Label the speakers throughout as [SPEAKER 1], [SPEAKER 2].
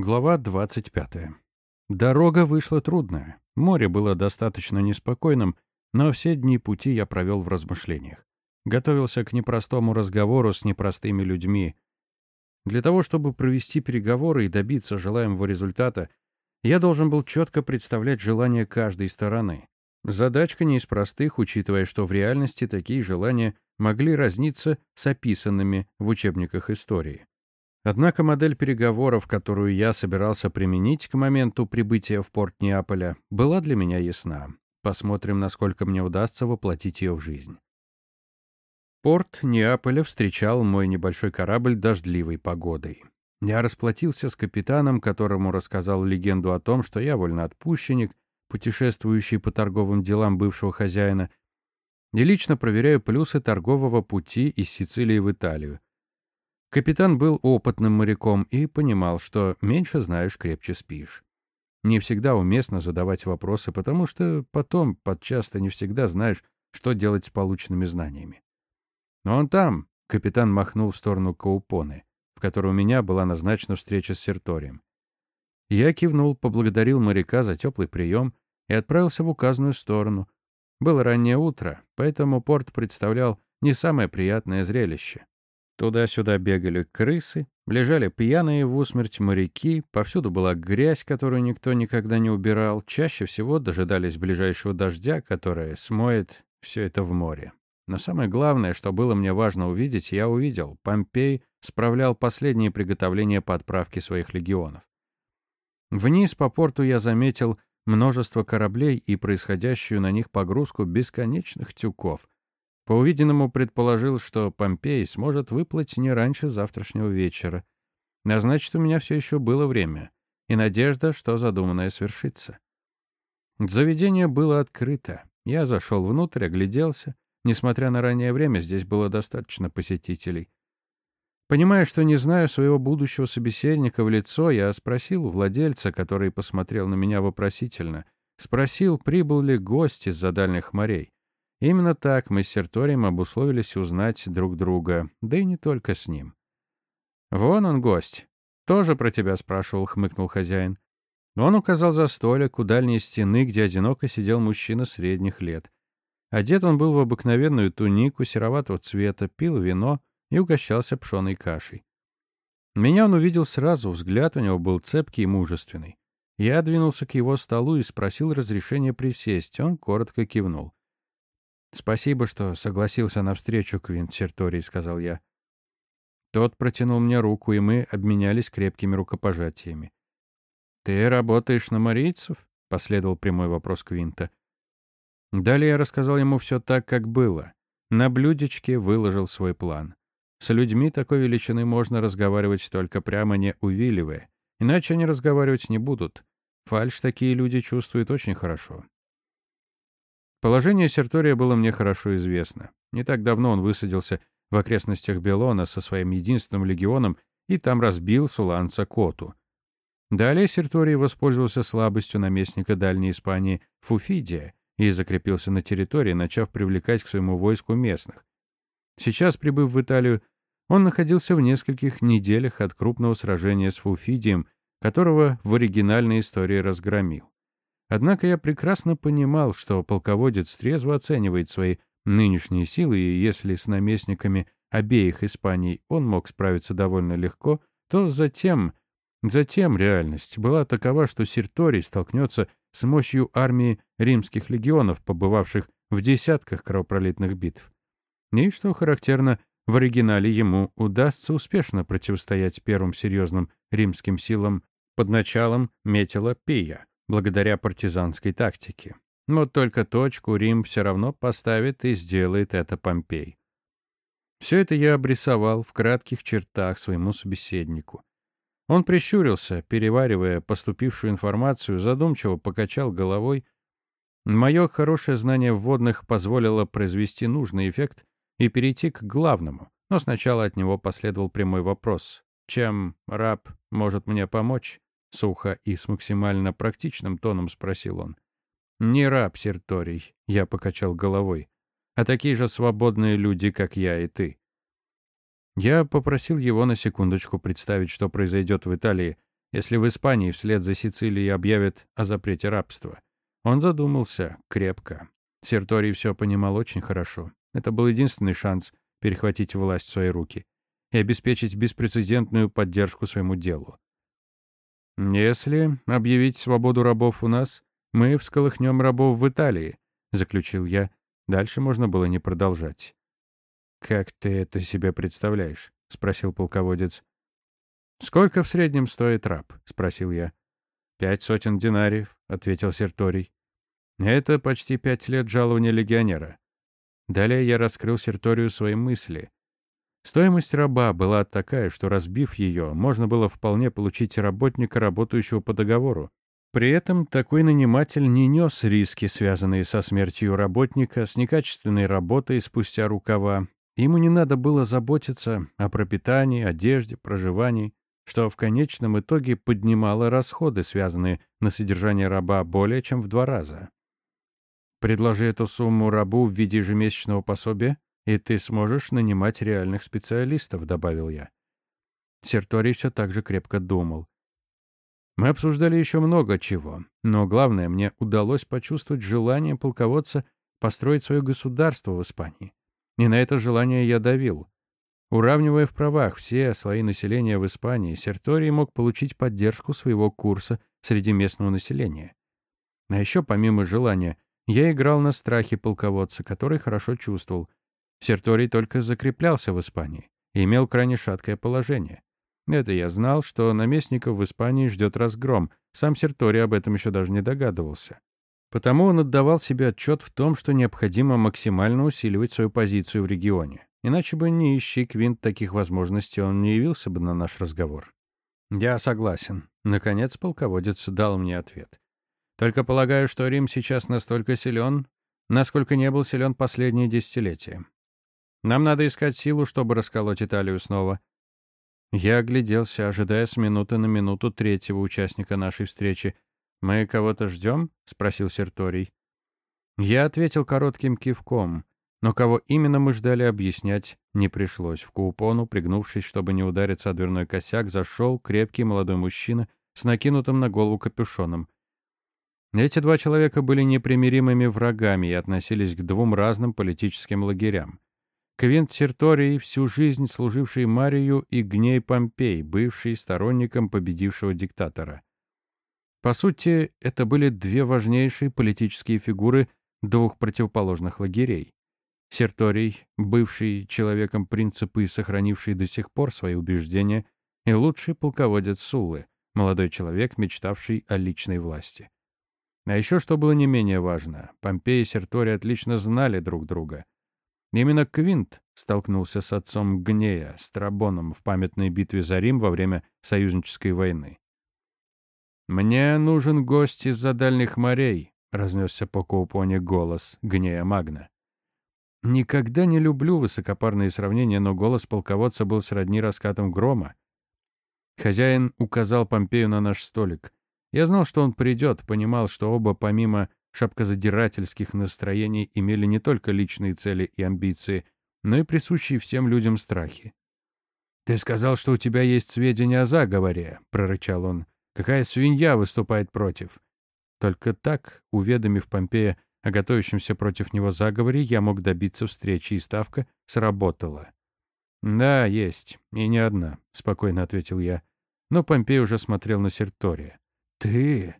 [SPEAKER 1] Глава 25. Дорога вышла трудная. Море было достаточно неспокойным, но все дни пути я провел в размышлениях. Готовился к непростому разговору с непростыми людьми. Для того, чтобы провести переговоры и добиться желаемого результата, я должен был четко представлять желания каждой стороны. Задачка не из простых, учитывая, что в реальности такие желания могли разниться с описанными в учебниках истории. Однако модель переговоров, которую я собирался применить к моменту прибытия в порт Неаполя, была для меня ясна. Посмотрим, насколько мне удастся воплотить ее в жизнь. Порт Неаполя встречал мой небольшой корабль дождливой погодой. Я расплатился с капитаном, которому рассказал легенду о том, что я вольноотпущенник, путешествующий по торговым делам бывшего хозяина, и лично проверяю плюсы торгового пути из Сицилии в Италию. Капитан был опытным моряком и понимал, что меньше знаешь, крепче спишь. Не всегда уместно задавать вопросы, потому что потом, подчас, ты не всегда знаешь, что делать с полученными знаниями. «Но он там!» — капитан махнул в сторону Каупоны, в которой у меня была назначена встреча с Серторием. Я кивнул, поблагодарил моряка за теплый прием и отправился в указанную сторону. Было раннее утро, поэтому порт представлял не самое приятное зрелище. Туда-сюда бегали крысы, лежали пьяные в усмерть моряки, повсюду была грязь, которую никто никогда не убирал, чаще всего дожидались ближайшего дождя, которое смоет все это в море. Но самое главное, что было мне важно увидеть, я увидел. Помпей справлял последние приготовления по отправке своих легионов. Вниз по порту я заметил множество кораблей и происходящую на них погрузку бесконечных тюков — по увиденному предположил, что Помпей сможет выплыть не раньше завтрашнего вечера. А значит, у меня все еще было время и надежда, что задуманное свершится. Заведение было открыто. Я зашел внутрь, огляделся. Несмотря на раннее время, здесь было достаточно посетителей. Понимая, что не знаю своего будущего собеседника в лицо, я спросил у владельца, который посмотрел на меня вопросительно, спросил, прибыл ли гость из-за дальних морей. Именно так мы с Серторием обусловились узнать друг друга, да и не только с ним. «Вон он, гость. Тоже про тебя спрашивал», — хмыкнул хозяин. Он указал за столик у дальней стены, где одиноко сидел мужчина средних лет. Одет он был в обыкновенную тунику сероватого цвета, пил вино и угощался пшеной кашей. Меня он увидел сразу, взгляд у него был цепкий и мужественный. Я двинулся к его столу и спросил разрешения присесть. Он коротко кивнул. «Спасибо, что согласился на встречу, Квинт Серторий», — сказал я. Тот протянул мне руку, и мы обменялись крепкими рукопожатиями. «Ты работаешь на марийцев?» — последовал прямой вопрос Квинта. Далее я рассказал ему все так, как было. На блюдечке выложил свой план. С людьми такой величины можно разговаривать только прямо не увиливая, иначе они разговаривать не будут. Фальш такие люди чувствуют очень хорошо. Положение Сертория было мне хорошо известно. Не так давно он высадился в окрестностях Белона со своим единственным легионом и там разбил суланца Коту. Далее Серторий воспользовался слабостью наместника Дальней Испании Фуфидия и закрепился на территории, начав привлекать к своему войску местных. Сейчас, прибыв в Италию, он находился в нескольких неделях от крупного сражения с Фуфидием, которого в оригинальной истории разгромил. Однако я прекрасно понимал, что полководец трезво оценивает свои нынешние силы, и если с наместниками обеих Испаний он мог справиться довольно легко, то затем, затем реальность была такова, что Сирторий столкнется с мощью армии римских легионов, побывавших в десятках кровопролитных битв. И, что характерно, в оригинале ему удастся успешно противостоять первым серьезным римским силам под началом Метила Пия благодаря партизанской тактике. Но только точку Рим все равно поставит и сделает это Помпей. Все это я обрисовал в кратких чертах своему собеседнику. Он прищурился, переваривая поступившую информацию, задумчиво покачал головой. Мое хорошее знание вводных позволило произвести нужный эффект и перейти к главному, но сначала от него последовал прямой вопрос. Чем раб может мне помочь? Сухо и с максимально практичным тоном спросил он. «Не раб, Серторий», — я покачал головой, «а такие же свободные люди, как я и ты». Я попросил его на секундочку представить, что произойдет в Италии, если в Испании вслед за Сицилией объявят о запрете рабства. Он задумался крепко. Серторий все понимал очень хорошо. Это был единственный шанс перехватить власть в свои руки и обеспечить беспрецедентную поддержку своему делу. «Если объявить свободу рабов у нас, мы всколыхнем рабов в Италии», — заключил я. Дальше можно было не продолжать. «Как ты это себе представляешь?» — спросил полководец. «Сколько в среднем стоит раб?» — спросил я. «Пять сотен динариев», — ответил Серторий. «Это почти пять лет жалования легионера». Далее я раскрыл Серторию свои мысли. Стоимость раба была такая, что, разбив ее, можно было вполне получить работника, работающего по договору. При этом такой наниматель не нес риски, связанные со смертью работника, с некачественной работой спустя рукава. Ему не надо было заботиться о пропитании, одежде, проживании что в конечном итоге поднимало расходы, связанные на содержание раба, более чем в два раза. Предложи эту сумму рабу в виде ежемесячного пособия, и ты сможешь нанимать реальных специалистов, добавил я. Серторий все так же крепко думал. Мы обсуждали еще много чего, но главное, мне удалось почувствовать желание полководца построить свое государство в Испании. И на это желание я давил. Уравнивая в правах все слои населения в Испании, Серторий мог получить поддержку своего курса среди местного населения. А еще, помимо желания, я играл на страхе полководца, который хорошо чувствовал. Серторий только закреплялся в Испании и имел крайне шаткое положение. Это я знал, что наместников в Испании ждет разгром. Сам Серторий об этом еще даже не догадывался. Потому он отдавал себе отчет в том, что необходимо максимально усиливать свою позицию в регионе. Иначе бы не ищи Квинт таких возможностей, он не явился бы на наш разговор. Я согласен. Наконец полководец дал мне ответ. Только полагаю, что Рим сейчас настолько силен, насколько не был силен последние десятилетия. Нам надо искать силу, чтобы расколоть Италию снова. Я огляделся, ожидая с минуты на минуту третьего участника нашей встречи. «Мы кого-то ждем?» — спросил Серторий. Я ответил коротким кивком. Но кого именно мы ждали, объяснять не пришлось. В Каупону, пригнувшись, чтобы не удариться о дверной косяк, зашел крепкий молодой мужчина с накинутым на голову капюшоном. Эти два человека были непримиримыми врагами и относились к двум разным политическим лагерям. Квинт Серторий, всю жизнь служивший Марию, и Гней Помпей, бывший сторонником победившего диктатора. По сути, это были две важнейшие политические фигуры двух противоположных лагерей. Серторий, бывший человеком принципы и сохранивший до сих пор свои убеждения, и лучший полководец Суллы, молодой человек, мечтавший о личной власти. А еще, что было не менее важно, Помпей и Серторий отлично знали друг друга. Именно Квинт столкнулся с отцом Гнея, Страбоном, в памятной битве за Рим во время союзнической войны. «Мне нужен гость из-за дальних морей», — разнесся по Коупоне голос Гнея Магна. Никогда не люблю высокопарные сравнения, но голос полководца был сродни раскатам грома. Хозяин указал Помпею на наш столик. Я знал, что он придет, понимал, что оба, помимо шапкозадирательских настроений, имели не только личные цели и амбиции, но и присущие всем людям страхи. «Ты сказал, что у тебя есть сведения о заговоре», — прорычал он. «Какая свинья выступает против?» Только так, уведомив Помпея о готовящемся против него заговоре я мог добиться встречи, и ставка сработала. «Да, есть, и не одна», — спокойно ответил я. Но Помпей уже смотрел на Сертория. «Ты?»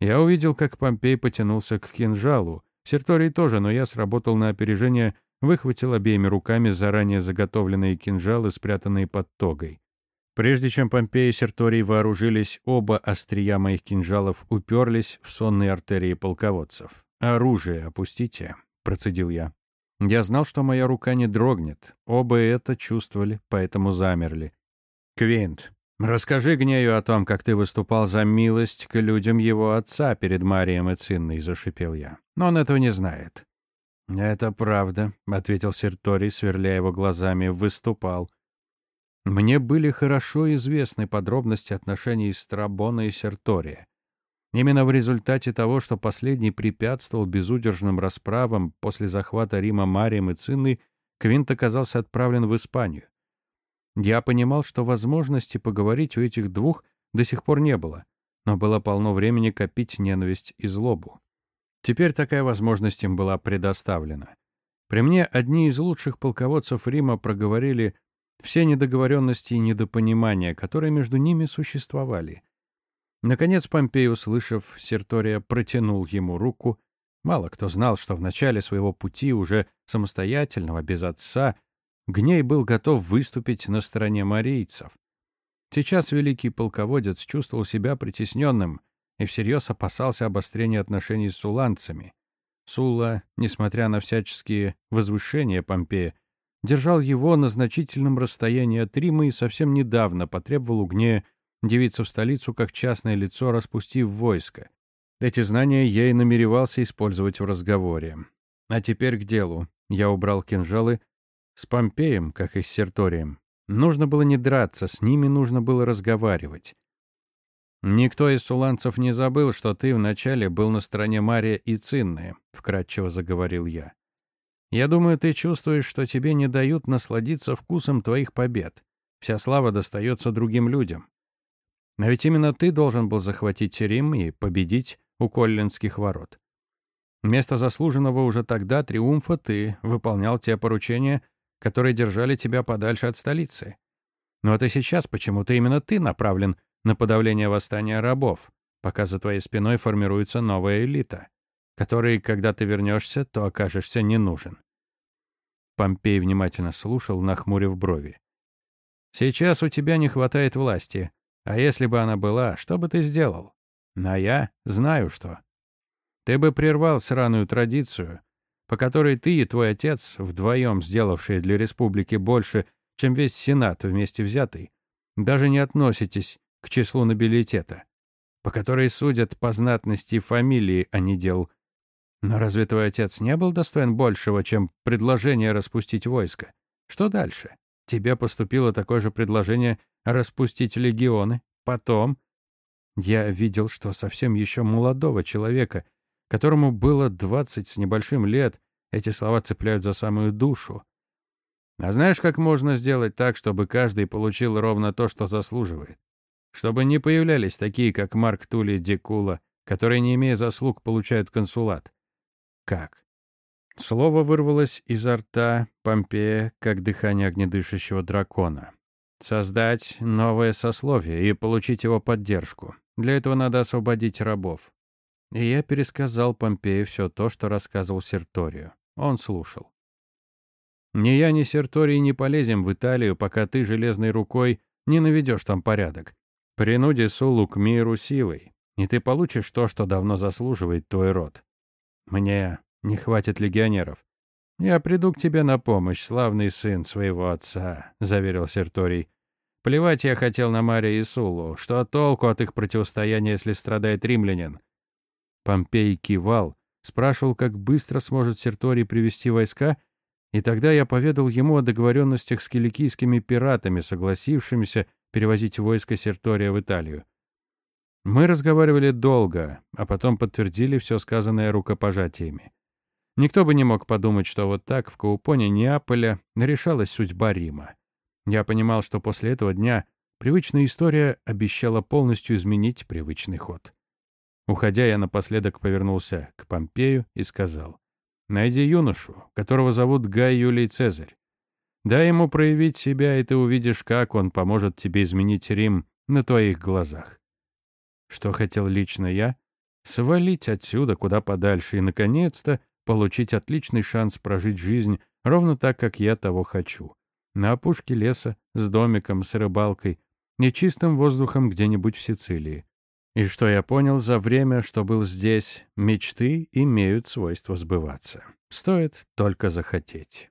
[SPEAKER 1] Я увидел, как Помпей потянулся к кинжалу. Серторий тоже, но я сработал на опережение, выхватил обеими руками заранее заготовленные кинжалы, спрятанные под тогой. Прежде чем Помпей и Серторий вооружились, оба острия моих кинжалов уперлись в сонные артерии полководцев. «Оружие опустите», — процедил я. Я знал, что моя рука не дрогнет. Оба это чувствовали, поэтому замерли. «Квинт, расскажи Гнею о том, как ты выступал за милость к людям его отца перед Марием и Цинной», — зашипел я. «Но он этого не знает». «Это правда», — ответил Серторий, сверляя его глазами. «Выступал». Мне были хорошо известны подробности отношений Страбона и Сертория. Именно в результате того, что последний препятствовал безудержным расправам после захвата Рима Марием и Цинной, Квинт оказался отправлен в Испанию. Я понимал, что возможности поговорить у этих двух до сих пор не было, но было полно времени копить ненависть и злобу. Теперь такая возможность им была предоставлена. При мне одни из лучших полководцев Рима проговорили все недоговоренности и недопонимания, которые между ними существовали. Наконец Помпей, услышав, Сертория протянул ему руку. Мало кто знал, что в начале своего пути, уже самостоятельного, без отца, Гней был готов выступить на стороне марийцев. Сейчас великий полководец чувствовал себя притесненным и всерьез опасался обострения отношений с суланцами. Сула, несмотря на всяческие возвышения Помпея, держал его на значительном расстоянии от Рима и совсем недавно потребовал у Гнея девиться в столицу как частное лицо, распустив войско. Эти знания я и намеревался использовать в разговоре. А теперь к делу. Я убрал кинжалы. С Помпеем, как и с Серторием. Нужно было не драться, с ними нужно было разговаривать. «Никто из суланцев не забыл, что ты вначале был на стороне Мария и Цинны», — вкратчиво заговорил я. «Я думаю, ты чувствуешь, что тебе не дают насладиться вкусом твоих побед. Вся слава достается другим людям. Но ведь именно ты должен был захватить Рим и победить у Коллинских ворот. Вместо заслуженного уже тогда триумфа ты выполнял те поручения, которые держали тебя подальше от столицы. Но вот и сейчас почему-то именно ты направлен на подавление восстания рабов, пока за твоей спиной формируется новая элита, которой, когда ты вернешься, то окажешься не нужен. Помпей внимательно слушал, нахмурив брови. «Сейчас у тебя не хватает власти, а если бы она была, что бы ты сделал? А я знаю что. Ты бы прервал сраную традицию, по которой ты и твой отец, вдвоем сделавшие для республики больше, чем весь Сенат вместе взятый, даже не относитесь к числу нобилитета, по которой судят по знатности фамилии, а не дел. Но разве твой отец не был достоин большего, чем предложение распустить войско? Что дальше? Тебе поступило такое же предложение распустить легионы. Потом я видел, что совсем еще молодого человека, которому было двадцать с небольшим лет, эти слова цепляют за самую душу. А знаешь, как можно сделать так, чтобы каждый получил ровно то, что заслуживает? Чтобы не появлялись такие, как Марк Тули Декула, которые, не имея заслуг, получают консулат. Как? Слово вырвалось изо рта Помпея, как дыхание огнедышащего дракона. Создать новое сословие и получить его поддержку. Для этого надо освободить рабов. И я пересказал Помпею все то, что рассказывал Серторию. Он слушал. «Ни я, ни Серторий не полезем в Италию, пока ты железной рукой не наведешь там порядок. Принуди Сулу к миру силой, и ты получишь то, что давно заслуживает твой род. Мне не хватит легионеров. Я приду к тебе на помощь, славный сын своего отца», — заверил Серторий. «Плевать я хотел на Мария и Сулу. Что толку от их противостояния, если страдает римлянин?» Помпей кивал, спрашивал, как быстро сможет Серторий привести войска, и тогда я поведал ему о договоренностях с киликийскими пиратами, согласившимися перевозить войско Сертория в Италию. Мы разговаривали долго, а потом подтвердили все сказанное рукопожатиями. Никто бы не мог подумать, что вот так в Каупоне Неаполя решалась судьба Рима. Я понимал, что после этого дня привычная история обещала полностью изменить привычный ход. Уходя, я напоследок повернулся к Помпею и сказал, «Найди юношу, которого зовут Гай Юлий Цезарь. Дай ему проявить себя, и ты увидишь, как он поможет тебе изменить Рим на твоих глазах». Что хотел лично я? Свалить отсюда куда подальше и, наконец-то, получить отличный шанс прожить жизнь ровно так, как я того хочу. На опушке леса, с домиком, с рыбалкой и чистым воздухом где-нибудь в Сицилии. И что я понял за время, что был здесь, мечты имеют свойство сбываться. Стоит только захотеть.